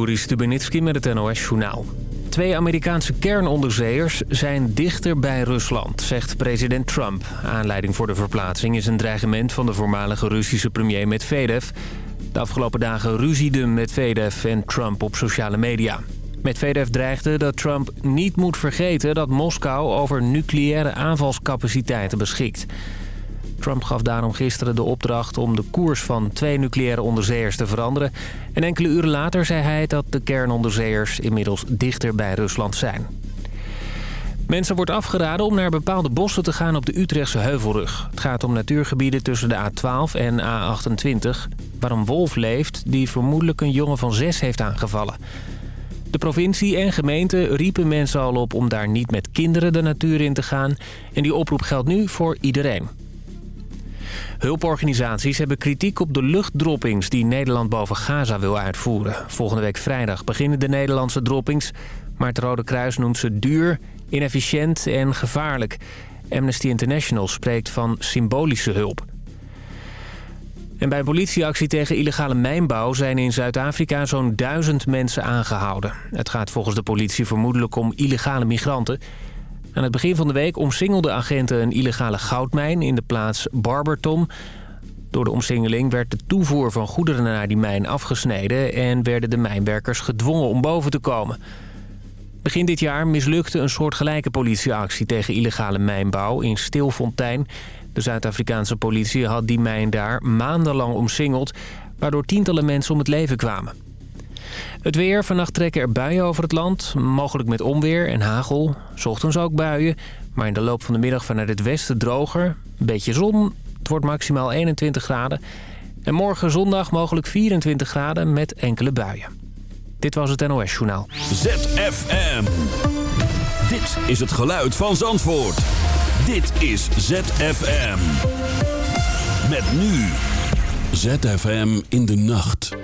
Boris Stubenitski met het NOS-journaal. Twee Amerikaanse kernonderzeeërs zijn dichter bij Rusland, zegt president Trump. Aanleiding voor de verplaatsing is een dreigement van de voormalige Russische premier Medvedev. De afgelopen dagen ruziede Medvedev en Trump op sociale media. Medvedev dreigde dat Trump niet moet vergeten dat Moskou over nucleaire aanvalscapaciteiten beschikt. Trump gaf daarom gisteren de opdracht om de koers van twee nucleaire onderzeeërs te veranderen. En enkele uren later zei hij dat de kernonderzeeërs inmiddels dichter bij Rusland zijn. Mensen wordt afgeraden om naar bepaalde bossen te gaan op de Utrechtse Heuvelrug. Het gaat om natuurgebieden tussen de A12 en A28... waar een wolf leeft die vermoedelijk een jongen van zes heeft aangevallen. De provincie en gemeente riepen mensen al op om daar niet met kinderen de natuur in te gaan. En die oproep geldt nu voor iedereen. Hulporganisaties hebben kritiek op de luchtdroppings die Nederland boven Gaza wil uitvoeren. Volgende week vrijdag beginnen de Nederlandse droppings, maar het Rode Kruis noemt ze duur, inefficiënt en gevaarlijk. Amnesty International spreekt van symbolische hulp. En bij politieactie tegen illegale mijnbouw zijn in Zuid-Afrika zo'n duizend mensen aangehouden. Het gaat volgens de politie vermoedelijk om illegale migranten. Aan het begin van de week omsingelden agenten een illegale goudmijn in de plaats Barberton. Door de omsingeling werd de toevoer van goederen naar die mijn afgesneden... en werden de mijnwerkers gedwongen om boven te komen. Begin dit jaar mislukte een soortgelijke politieactie tegen illegale mijnbouw in Stilfontein. De Zuid-Afrikaanse politie had die mijn daar maandenlang omsingeld... waardoor tientallen mensen om het leven kwamen. Het weer. Vannacht trekken er buien over het land. Mogelijk met onweer en hagel. Ochtends ook buien. Maar in de loop van de middag vanuit het westen droger. Beetje zon. Het wordt maximaal 21 graden. En morgen zondag mogelijk 24 graden met enkele buien. Dit was het NOS Journaal. ZFM. Dit is het geluid van Zandvoort. Dit is ZFM. Met nu. ZFM in de nacht.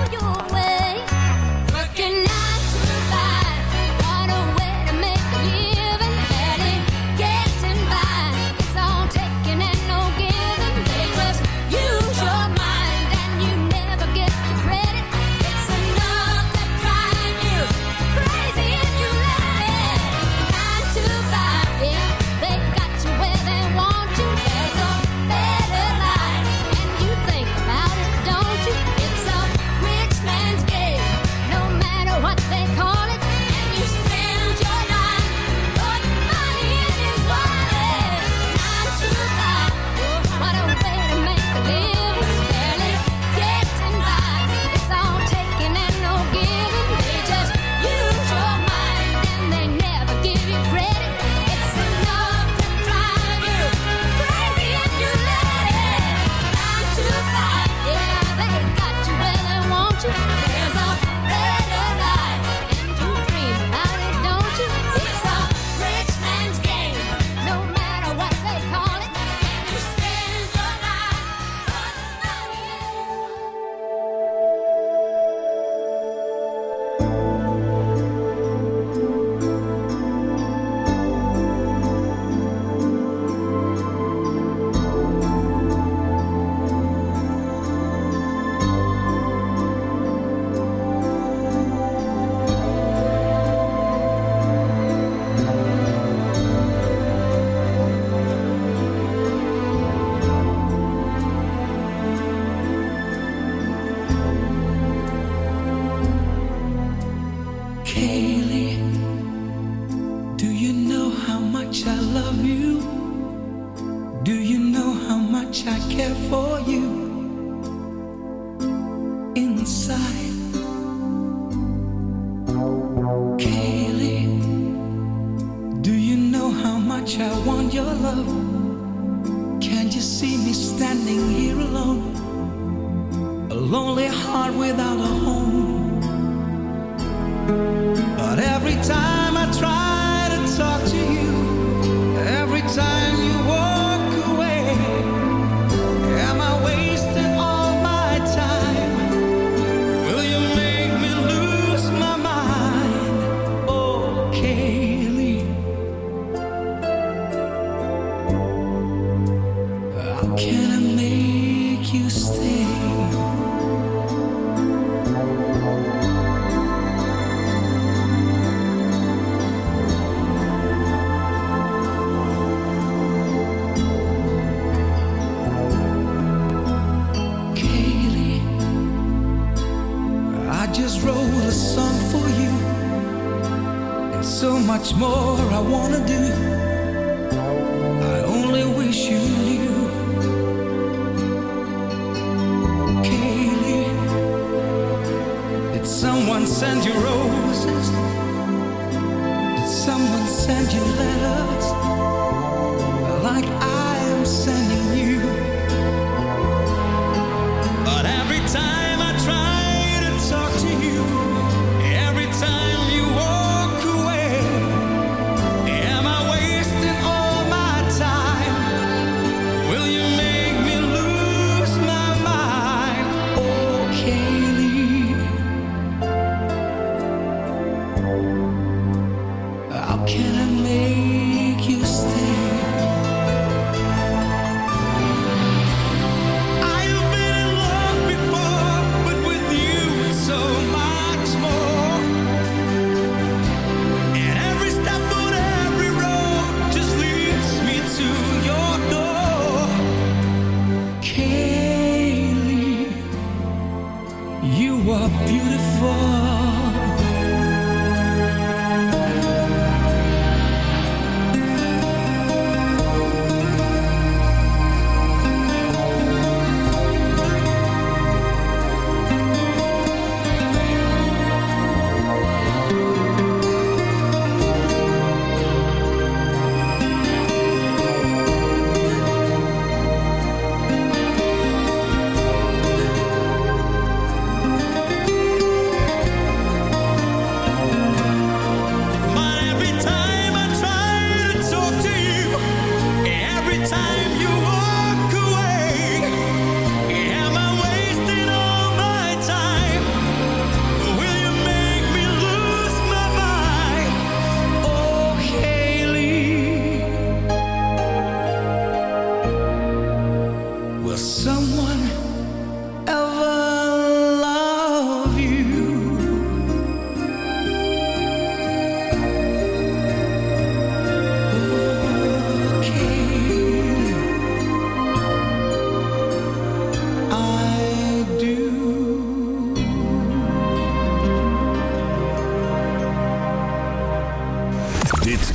I care for you inside. Kaylee, do you know how much I want your love? Can't you see me standing here alone? A lonely heart without.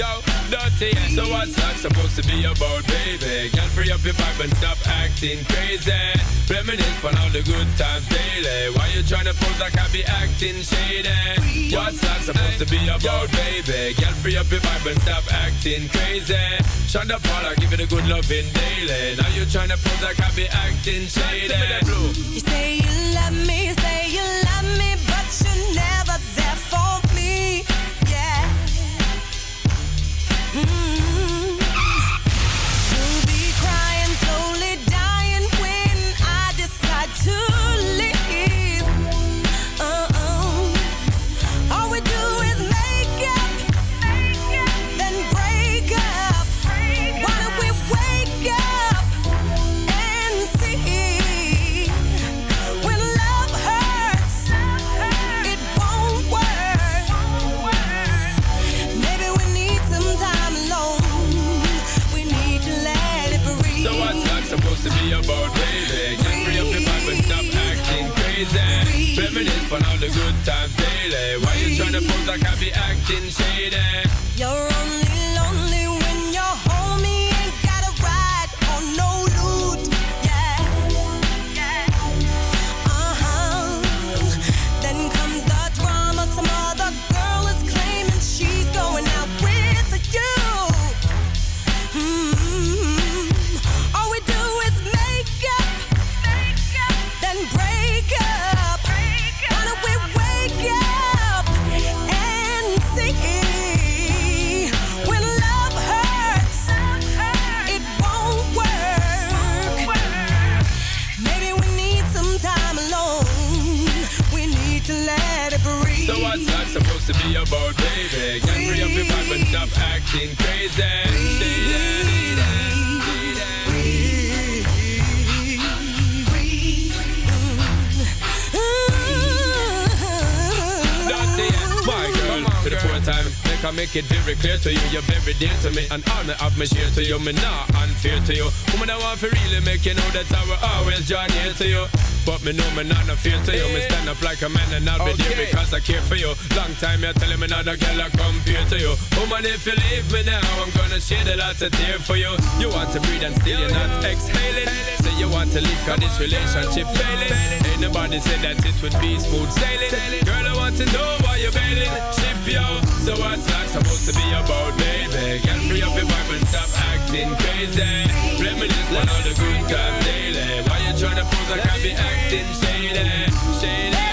Yo, dirty. So what's that supposed to be about, baby? Girl, free up your vibe and stop acting crazy. Reminisce on all the good times daily. Why you tryna pose like I be acting shady? What's that supposed to be about, baby? Girl, free up your vibe and stop acting crazy. Shut up, Paul, I give it a good loving daily. Now you tryna pose like I be acting shady. You say you love me, on all the good times daily. Why you tryna pose like I be acting shady? You're only lonely be about, baby? Get free up your vibe and stop acting crazy. Shady. time. Make I make it very clear to you, you're very dear to me. An honor of me share to you, me not unfair to you. Woman, I want to really make you know that I will always join here to you. But me know me not no fear to you. Me stand up like a man and I'll be there because I care for you. Long time you're telling me not a girl I compare to you. Woman, if you leave me now, I'm gonna shed a lot of tears for you. You want to breathe and still you're not exhaling. Say you want to leave cause this relationship failing. Ain't nobody said that it would be smooth sailing. Girl, I want to know why you're bailing. Ship yo. So what's that supposed to be about, baby? Get free up your vibe and stop acting crazy. Reminisce on all the good times daily. Why you tryna pose I be acting shady? Shady.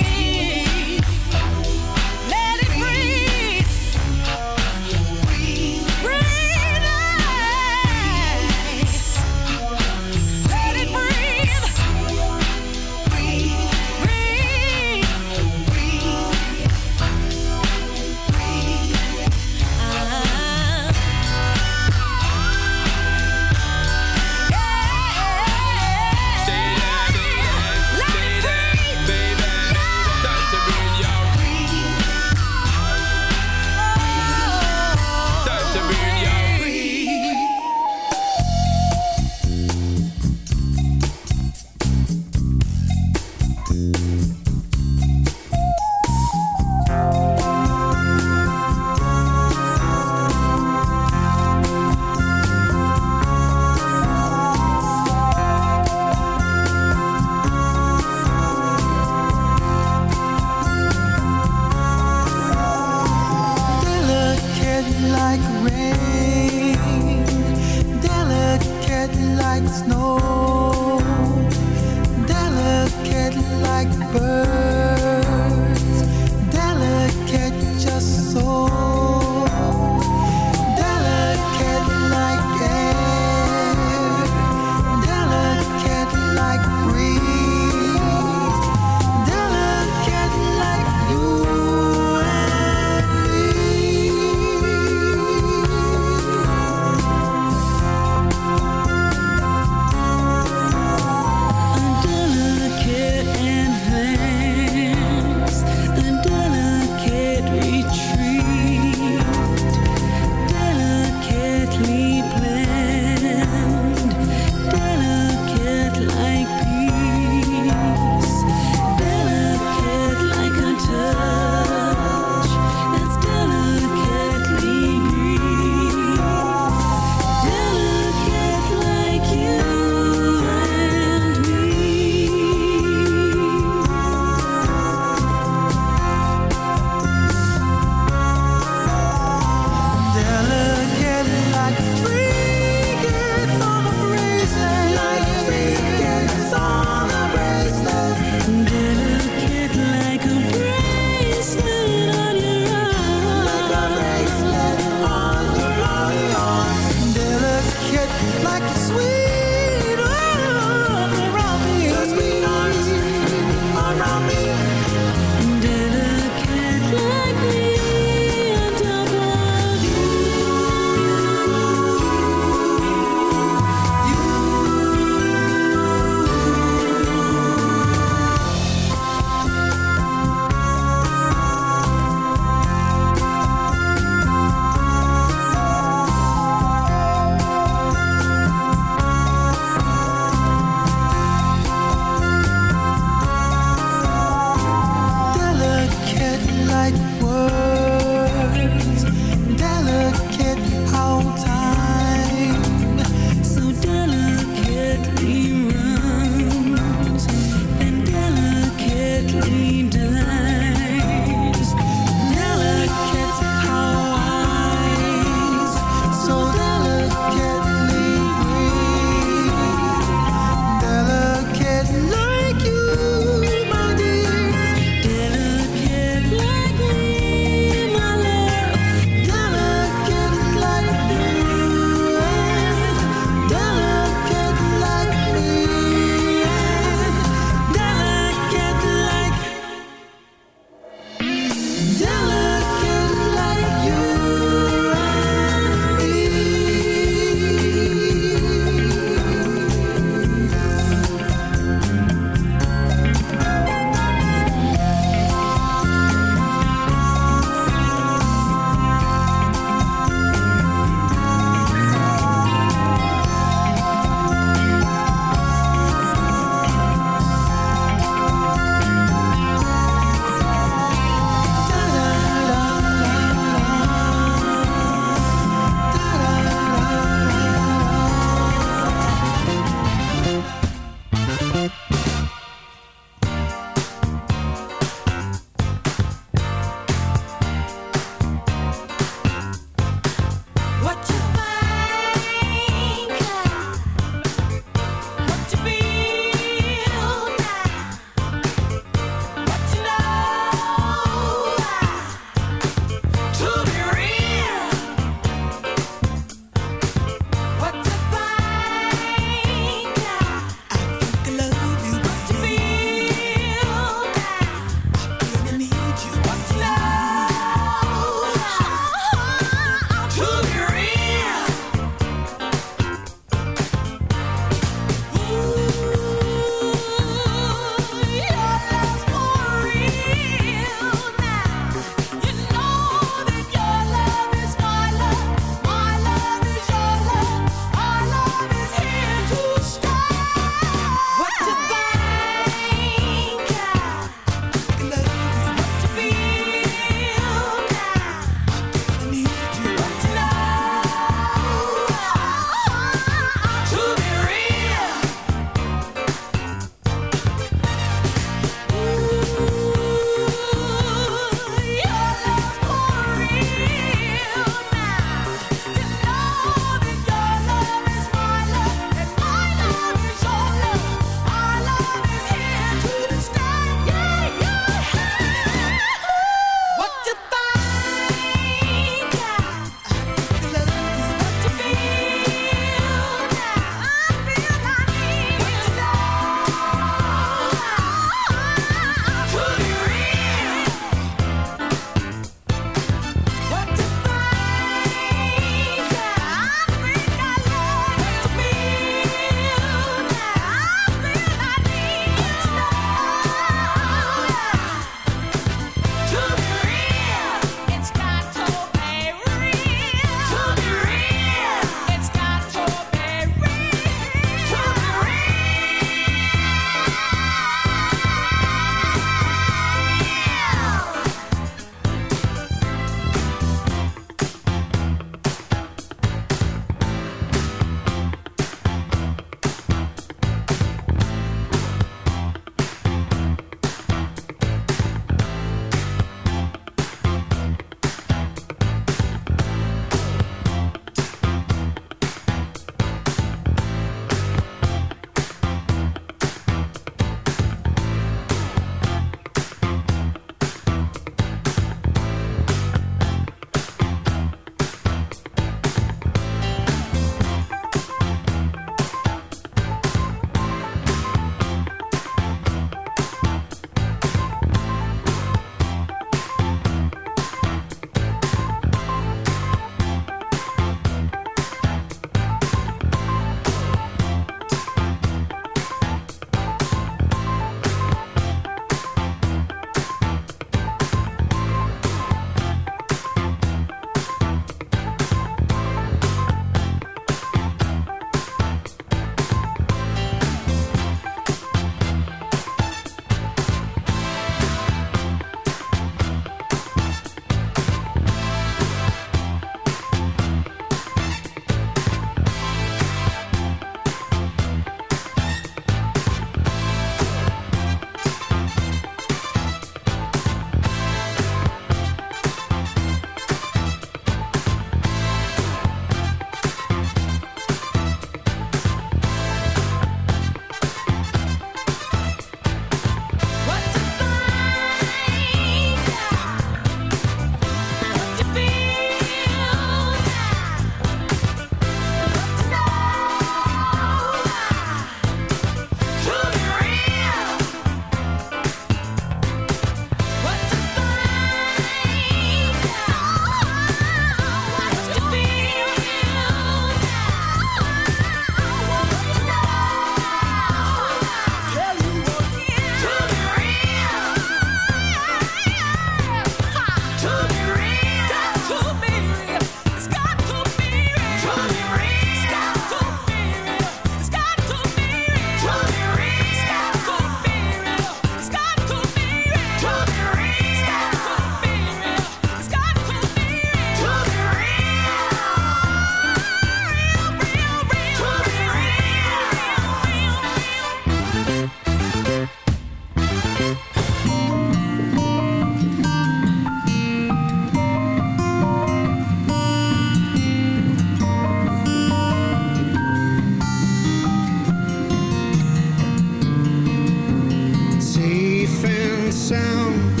sound.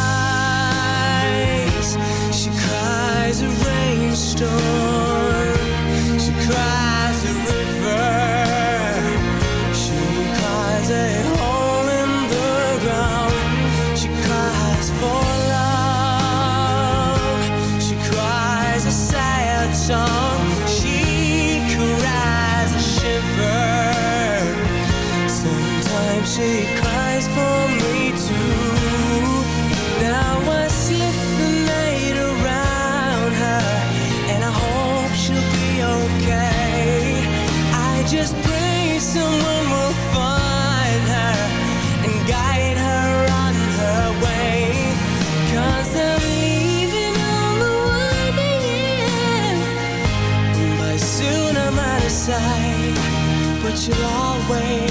door. She cried. but you'll always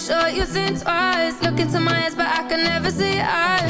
sure you think twice. Look into my eyes, but I can never see eyes.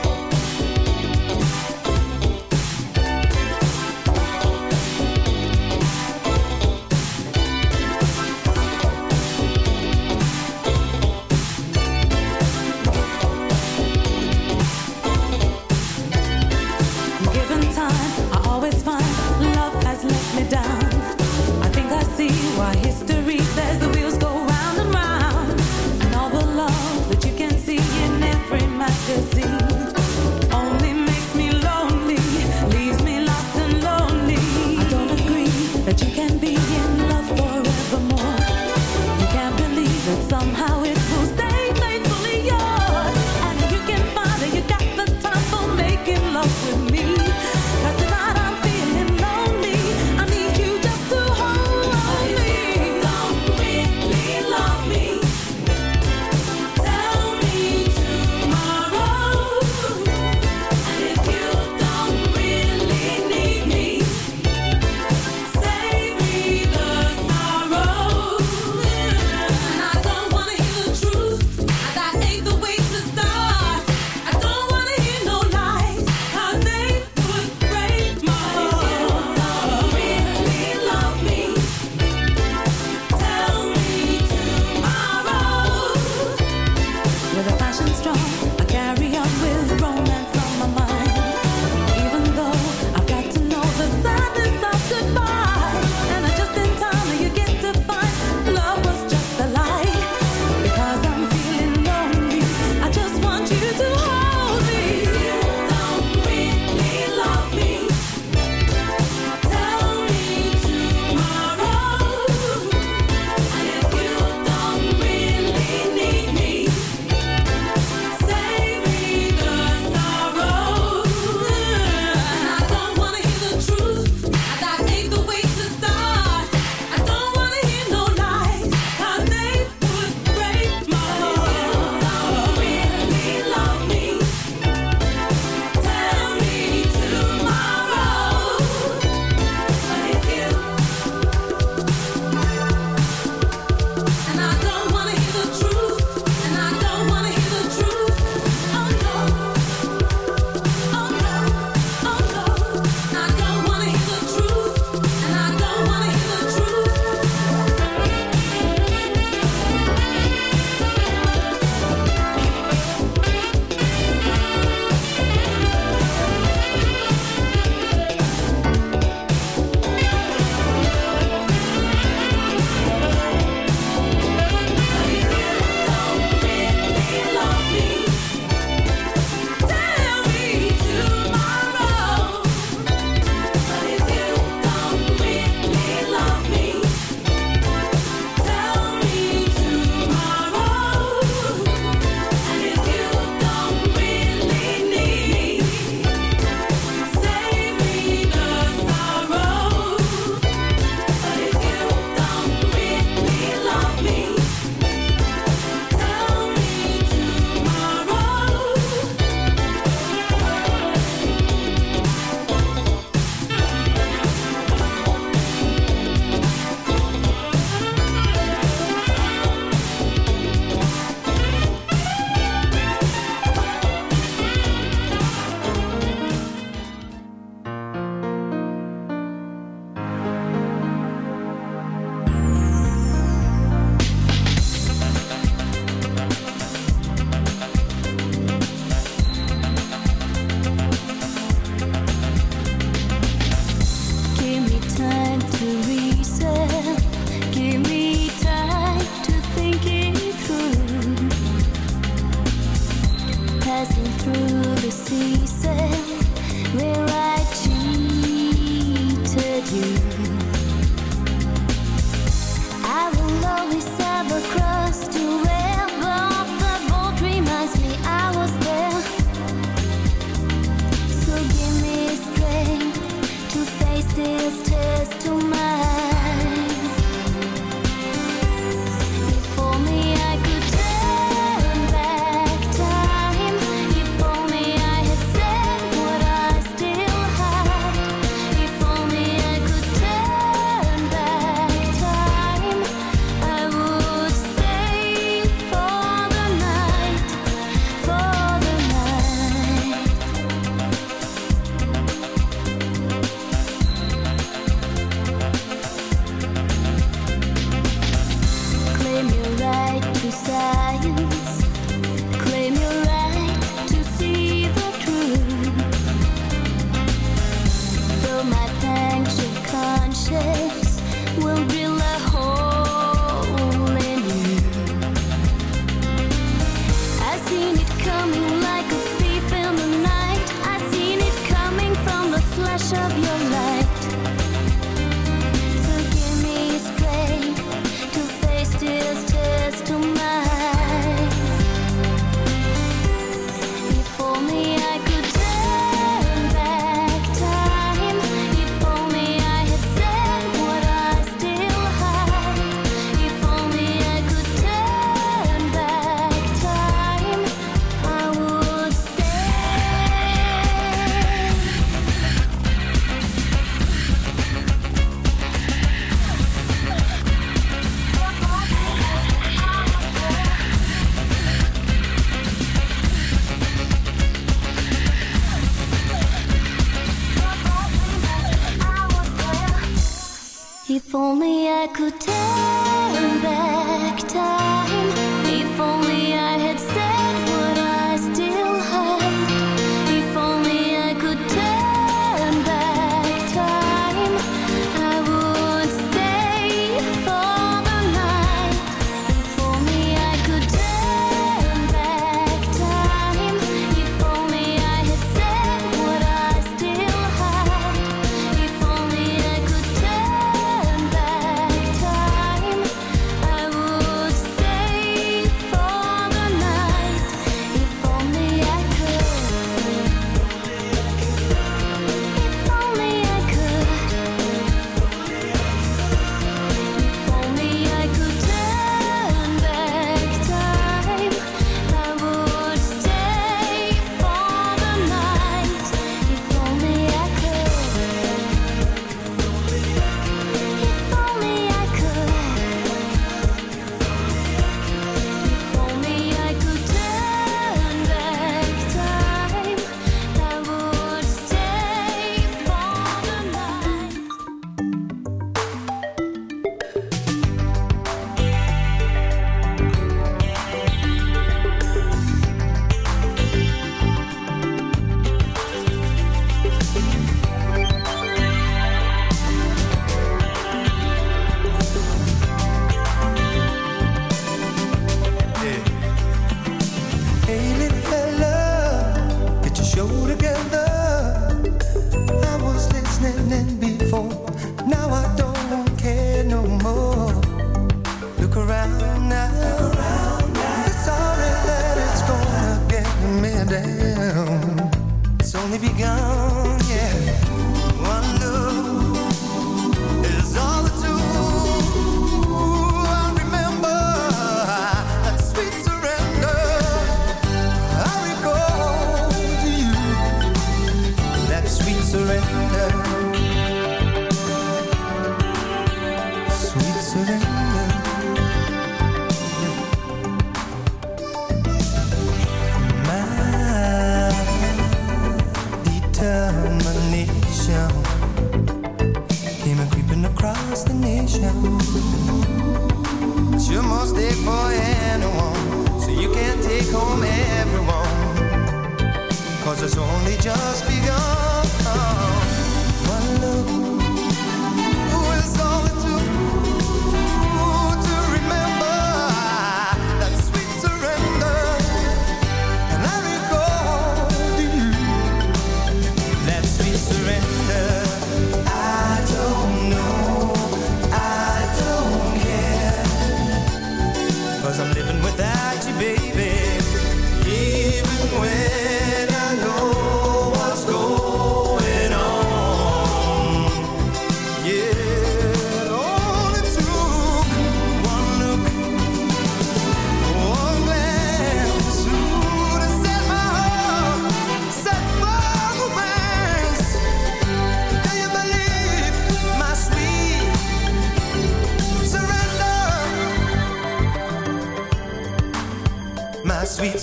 premonition came a creeping across the nation. It's your most day for anyone, so you can't take home everyone. Cause it's only just begun.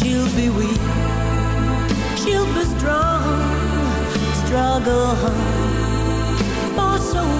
She'll be weak, she'll be strong, struggle for so